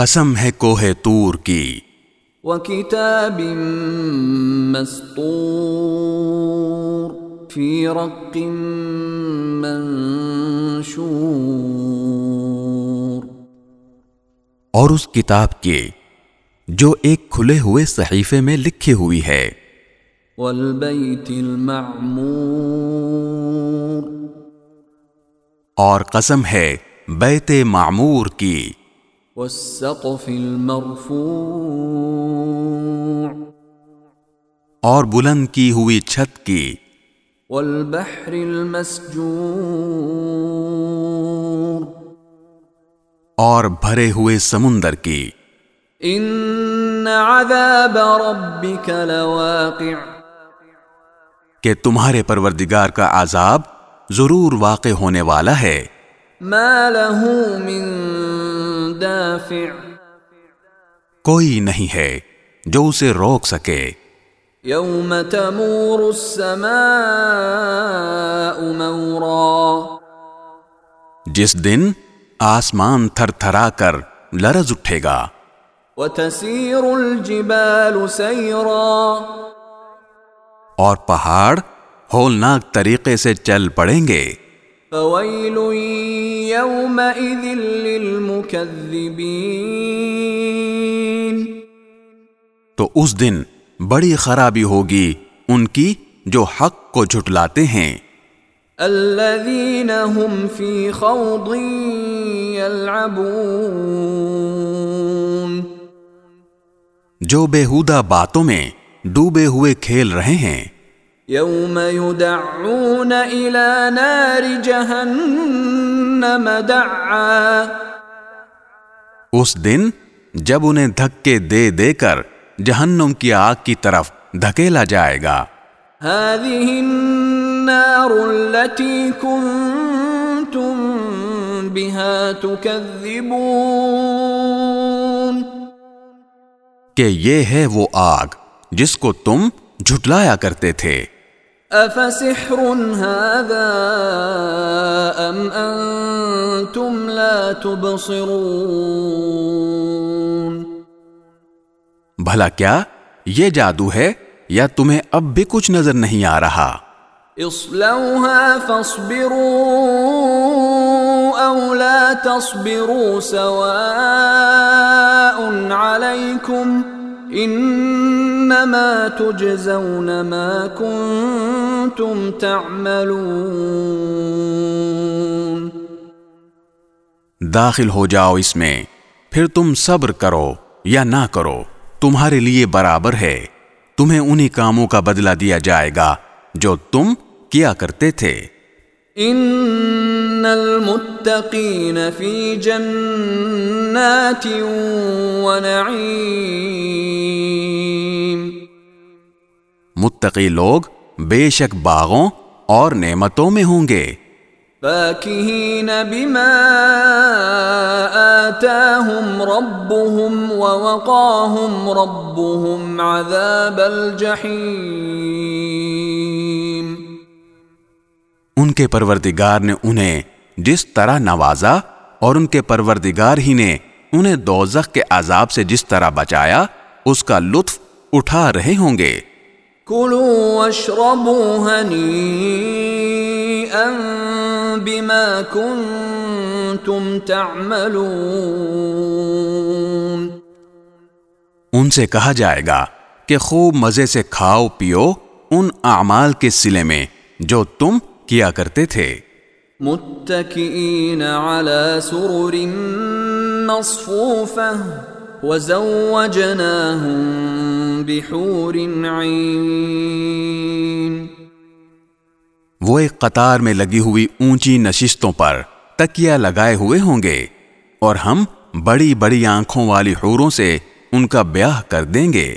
قسم ہے کوہ تور کی۔ وكتاب مسطور في رق منشور۔ اور اس کتاب کے جو ایک کھلے ہوئے صحیفے میں لکھی ہوئی ہے۔ والبيت المعمور۔ اور قسم ہے بیت معمور کی۔ والسقف المرفوع. اور بلند کی ہوئی چھت کی والبحر المسجور. اور بھرے ہوئے سمندر کی ان عذاب ربك لواقع. کہ تمہارے پروردگار کا عذاب ضرور واقع ہونے والا ہے۔ ما له من دافع کوئی نہیں ہے جو اسے روک سکے۔ يوم تمور السماء مورا. جس دن آسمان تھر تھرا کر لرز اٹھے گا۔ وتسير الجبال سيرا. اور پہاڑ ہولناک طریقے سے چل پڑیں گے۔ فويل يومئذ للمكذبين تو اس دن بڑی خرابی ہوگی ان کی جو حق کو جھٹلاتے ہیں۔ الذين هم في خوض يلعبون جو بےحودہ باتوں میں ڈوبے ہوئے کھیل رہے ہیں۔ يوم يدعون إلى نار جهنم دعا. اس دن جب انہیں دھکے دے دے کر جہنم کی آگ کی طرف دھکیلا جائے گا۔ هذه النار التي كنتم بها تكذبون. کہ یہ ہے وہ آگ جس کو تم جھٹلایا کرتے تھے۔ افسحر هذا ام انتم لا تبصرون بھلا کیا یہ جادو ہے یا تمہیں اب بھی کچھ نظر نہیں آ رہا؟ اصلوها فاصبروا او لا تصبروا سواء عليكم انما تجزون ما كنتم تعملون. داخل ہو جاؤ اس میں، پھر تم صبر کرو یا نہ کرو، تمہارے لیے برابر ہے۔ تمہیں انہی کاموں کا بدلہ دیا جائے گا جو تم کیا کرتے تھے۔ ان المتقین فی جنات ونعیم متقی لوگ بے شک باغوں اور نعمتوں میں ہوں گے۔ فاکہین بما آتاہم ربهم ووقاہم ربهم عذاب الجحیم ان کے پروردگار نے انہیں جس طرح نوازا اور ان کے پروردگار ہی نے انہیں دوزخ کے عذاب سے جس طرح بچایا اس کا لطف اٹھا رہے ہوں گے۔ بما کنتم تعملون۔ ان سے کہا جائے گا کہ خوب مزے سے کھاؤ پیو ان اعمال کے سلے میں جو تم کیا کرتے تھے۔ متكئين على سرر مصفوفة وزوجناهم بحور عين وہ ایک قطار میں لگی ہوئی اونچی نشستوں پر تکیا لگائے ہوئے ہوں گے اور ہم بڑی بڑی آنکھوں والی حوروں سے ان کا بیاہ کر دیں گے۔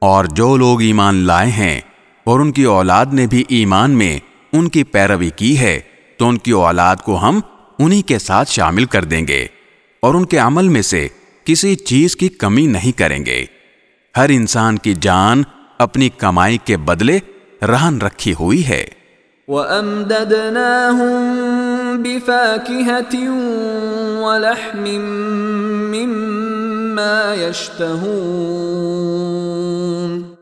اور جو لوگ ایمان لائے ہیں اور ان کی اولاد نے بھی ایمان میں ان کی پیروی کی ہے، تو ان کی اولاد کو ہم انہی کے ساتھ شامل کر دیں گے اور ان کے عمل میں سے کسی چیز کی کمی نہیں کریں گے۔ ہر انسان کی جان اپنی کمائی کے بدلے رہن رکھی ہوئی ہے۔ وَأَمْدَدْنَاهُمْ بِفَاكِهَةٍ وَلَحْمٍ مِّمَّا يَشْتَهُونَ۔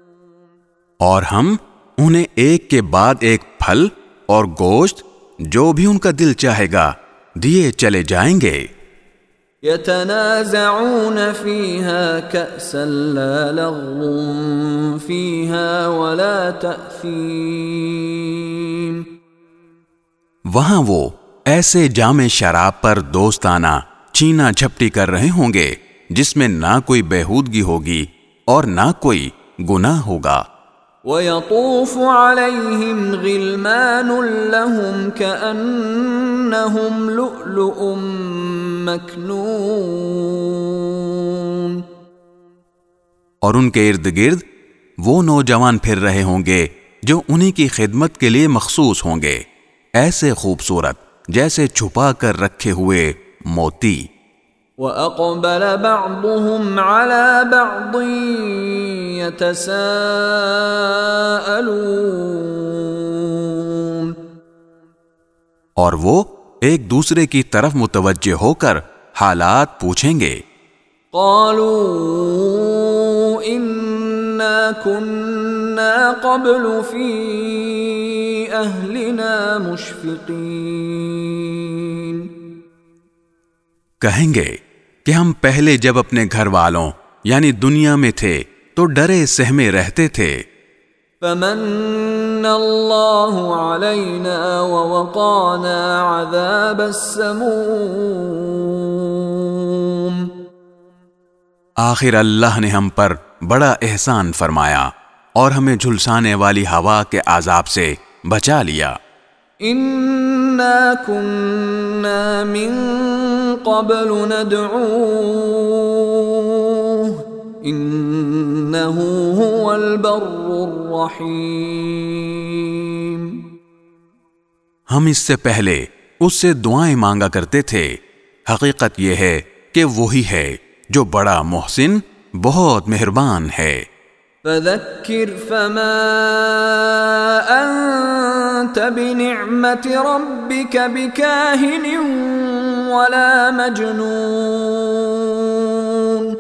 اور ہم انہیں ایک کے بعد ایک پھل اور گوشت جو بھی ان کا دل چاہے گا دیے چلے جائیں گے۔ يتنازعون فيها كأسا لا لغو فيها ولا تأثيم۔ وہاں وہ ایسے جامع شراب پر دوستانہ چینا جھپٹی کر رہے ہوں گے۔ جس میں نہ کوئی بےحودگی ہوگی اور نہ کوئی گناہ ہوگا۔ ويطوف عليهم غلمان لهم كأنهم لؤلؤ مكنون۔ اور ان کے ارد گرد وہ نوجوان پھر رہے ہوں گے جو انہی کی خدمت کے لیے مخصوص ہوں گے۔ ایسے خوبصورت جیسے چھپا کر رکھے ہوئے موتی۔ وَأَقْبَلَ بَعْضُهُمْ عَلَى بَعْضٍ يَتَسَاءَلُونَ اور وہ ایک دوسرے کی طرف متوجہ ہو کر حالات پوچھیں گے۔ قالوا انا كنا قبل في اهلنا مشفقين کہیں گے کہ ہم پہلے جب اپنے گھر والوں یعنی دنیا میں تھے تو ڈرے سہمے رہتے تھے۔ فمن الله علينا ووقانا عذاب السموم۔ آخر اللہ نے ہم پر بڑا احسان فرمایا اور ہمیں جھلسانے والی ہوا کے عذاب سے بچا لیا۔ انا من قبل ندعوه. انه هو البر الرحيم. ہم اس سے پہلے اس سے دعائیں مانگا کرتے تھے۔ حقیقت یہ ہے کہ وہی ہے جو بڑا محسن بہت مہربان ہے۔ فذكر فما انت بنعمة ربك بكاهن ولا مجنون۔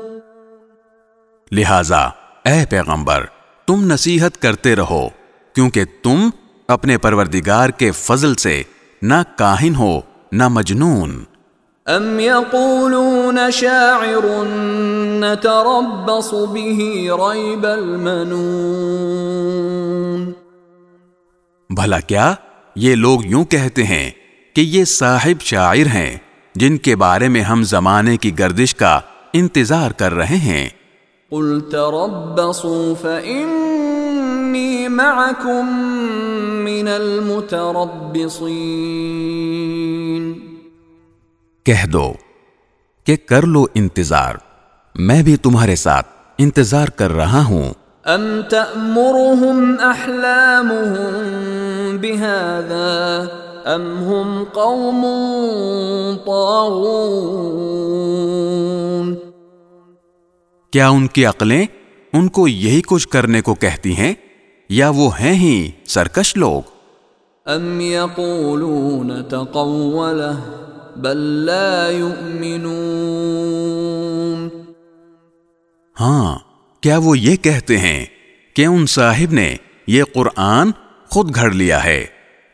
لہذا اے پیغمبر تم نصیحت کرتے رہو کیونکہ تم اپنے پروردگار کے فضل سے نہ کاہن ہو نہ مجنون۔ ام يقولون شاعر نتربص به ريب المنون۔ بھلا کیا یہ لوگ یوں کہتے ہیں کہ یہ صاحب شاعر ہیں۔ جن کے بارے میں ہم زمانے کی گردش کا انتظار کر رہے ہیں۔ قل تربصوا فإني معكم من المتربصين۔ کہہ دو کہ کر لو انتظار میں بھی تمہارے ساتھ انتظار کر رہا ہوں۔ ام تأمرهم احلامهم بهذا؟ ام هم قوم طاغون کیا ان کی عقلیں ان کو یہی کچھ کرنے کو کہتی ہیں؟ یا وہ ہیں ہی سرکش لوگ؟ ام يقولون تقوله بل لا يؤمنون ہاں کیا وہ یہ کہتے ہیں کہ ان صاحب نے یہ قرآن خود گھڑ لیا ہے؟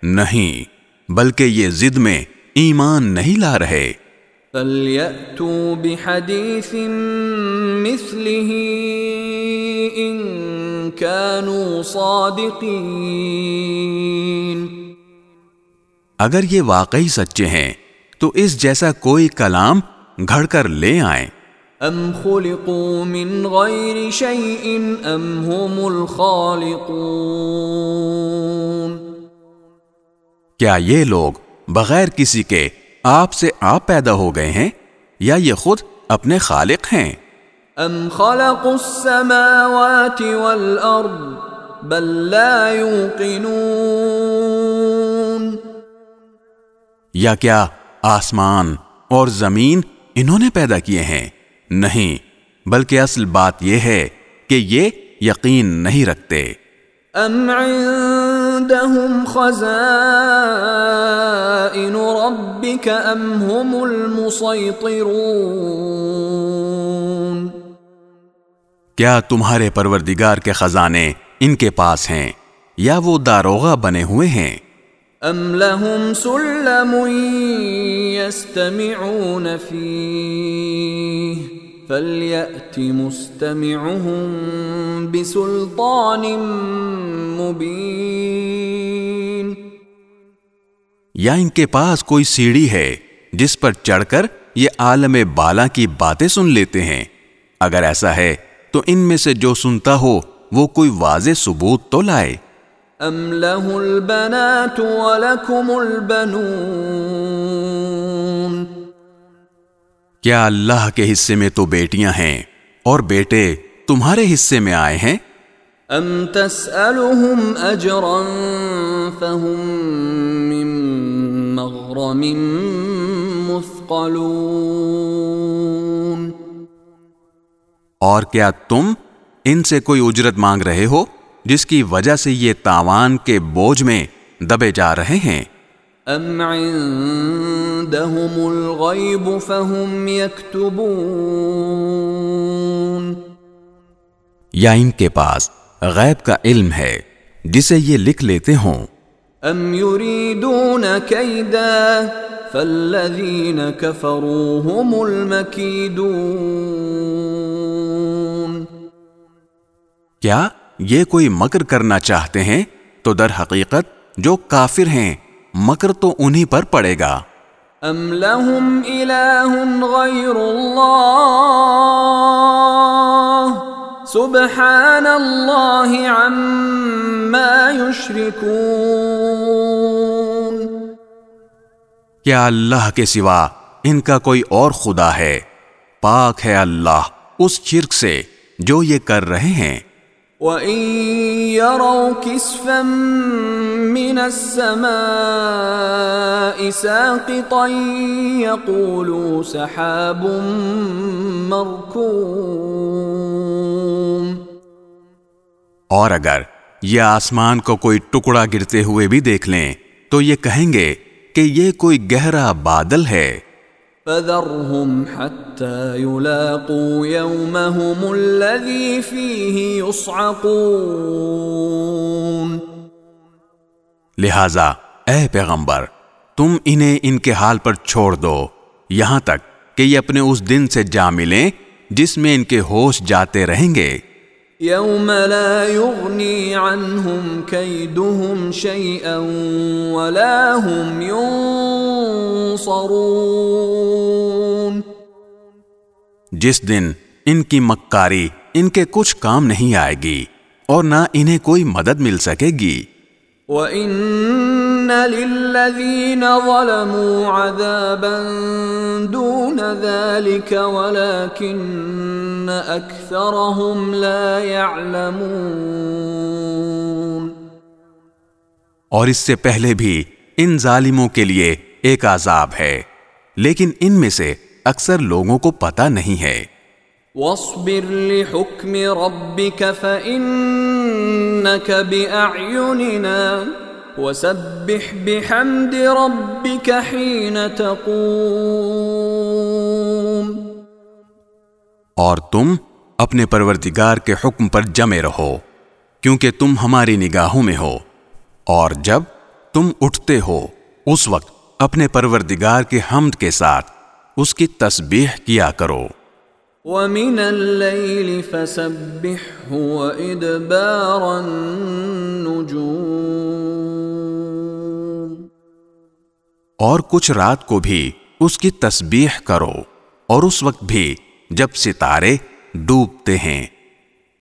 نہیں۔ بلکہ یہ زد میں ایمان نہیں لا رہے۔ فَلْيَأْتُوا بِحَدِيثٍ مِثْلِهِ إِن كَانُوا صَادِقِينَ۔ اگر یہ واقعی سچے ہیں تو اس جیسا کوئی کلام گھڑ کر لے آئیں۔ ام خلقوا من غیر شیء ام هم الخالقون۔ کیا یہ لوگ بغیر کسی کے آپ سے آپ پیدا ہو گئے ہیں یا یہ خود اپنے خالق ہیں؟ ام خلقوا السماوات والارض بل لا يوقنون۔ یا کیا آسمان اور زمین انہوں نے پیدا کیے ہیں؟ نہیں بلکہ اصل بات یہ ہے کہ یہ یقین نہیں رکھتے۔ ام عندهم خزائن ربك ام هم المسيطرون؟ کیا تمہارے پروردگار کے خزانے ان کے پاس ہیں یا وہ داروغہ بنے ہوئے ہیں؟ ام لهم سلم يستمعون فيه؟ فليأت مستمعهم بسلطان مبين یا ان کے پاس کوئی سیڑھی ہے جس پر چڑھ کر یہ عالم بالا کی باتیں سن لیتے ہیں۔ اگر ایسا ہے تو ان میں سے جو سنتا ہو وہ کوئی واضح ثبوت تو لائے۔ ام له البنات ولكم البنون کیا اللہ کے حصے میں تو بیٹیاں ہیں اور بیٹے تمہارے حصے میں آئے ہیں؟ ام تسألهم اجرا فهم من مغرم مثقلون اور کیا تم ان سے کوئی اجرت مانگ رہے ہو جس کی وجہ سے یہ تاوان کے بوجھ میں دبے جا رہے ہیں؟ ام عندهم الغیب فهم یکتبون یا ان کے پاس غیب کا علم ہے جسے یہ لکھ لیتے ہوں۔ ام یریدون کیدا فالذین کفروا هم المکیدون کیا یہ کوئی مکر کرنا چاہتے ہیں؟ تو در حقیقت جو کافر ہیں مکر تو انہی پر پڑے گا۔ ام لهم الہ غیر اللہ۔ سبحان اللہ عما یشرکون۔ کیا اللہ کے سوا ان کا کوئی اور خدا ہے؟ پاک ہے اللہ اس شرک سے جو یہ کر رہے ہیں۔ وَإِن يَرَوْا كِسْفًا مِّنَ السَّمَاءِ سَاقِطًا يَقُولُوا سَحَابٌ مَّرْكُومٌ اور اگر یہ آسمان کو کوئی ٹکڑا گرتے ہوئے بھی دیکھ لیں، تو یہ کہیں گے کہ یہ کوئی گہرا بادل ہے۔ فَذَرْهُمْ حَتَّى يُلَاقُوا يَوْمَهُمُ الَّذِي فِيهِ يُصْعَقُونَ. لہذا، اے پیغمبر، تم انہیں ان کے حال پر چھوڑ دو، یہاں تک کہ یہ اپنے اس دن سے جا ملیں جس میں ان کے ہوش جاتے رہیں گے۔ يوم لا يغني عنهم كيدهم شيئا ولا هم ينصرون جس دن ان کی مکاری ان کے کچھ کام نہیں آئے گی اور نہ انہیں کوئی مدد مل سکے گی۔ وَإِنَّ لِلَّذِينَ ظَلَمُوا عَذَابًا دُونَ ذَلِكَ وَلَكِنَّ أَكْثَرَهُمْ لَا يَعْلَمُونَ اور اس سے پہلے بھی ان ظالموں کے لیے ایک عذاب ہے لیکن ان میں سے اکثر لوگوں کو پتہ نہیں ہے۔ واصبر لحكم ربك فإنك بأعيننا وسبح بحمد ربك حين تقوم. اور تم اپنے پروردگار کے حکم پر جمے رہو، کیونکہ تم ہماری نگاہوں میں ہو۔ اور جب تم اٹھتے ہو، اس وقت اپنے پروردگار کے حمد کے ساتھ اس کی تسبیح کیا کرو۔ وَمِنَ اللَّيْلِ فَسَبِّحْهُ وَإِدْبَارَ النُّجُومِ. اور کچھ رات کو بھی اس کی تسبیح کرو اور اس وقت بھی جب ستارے ڈوبتے ہیں۔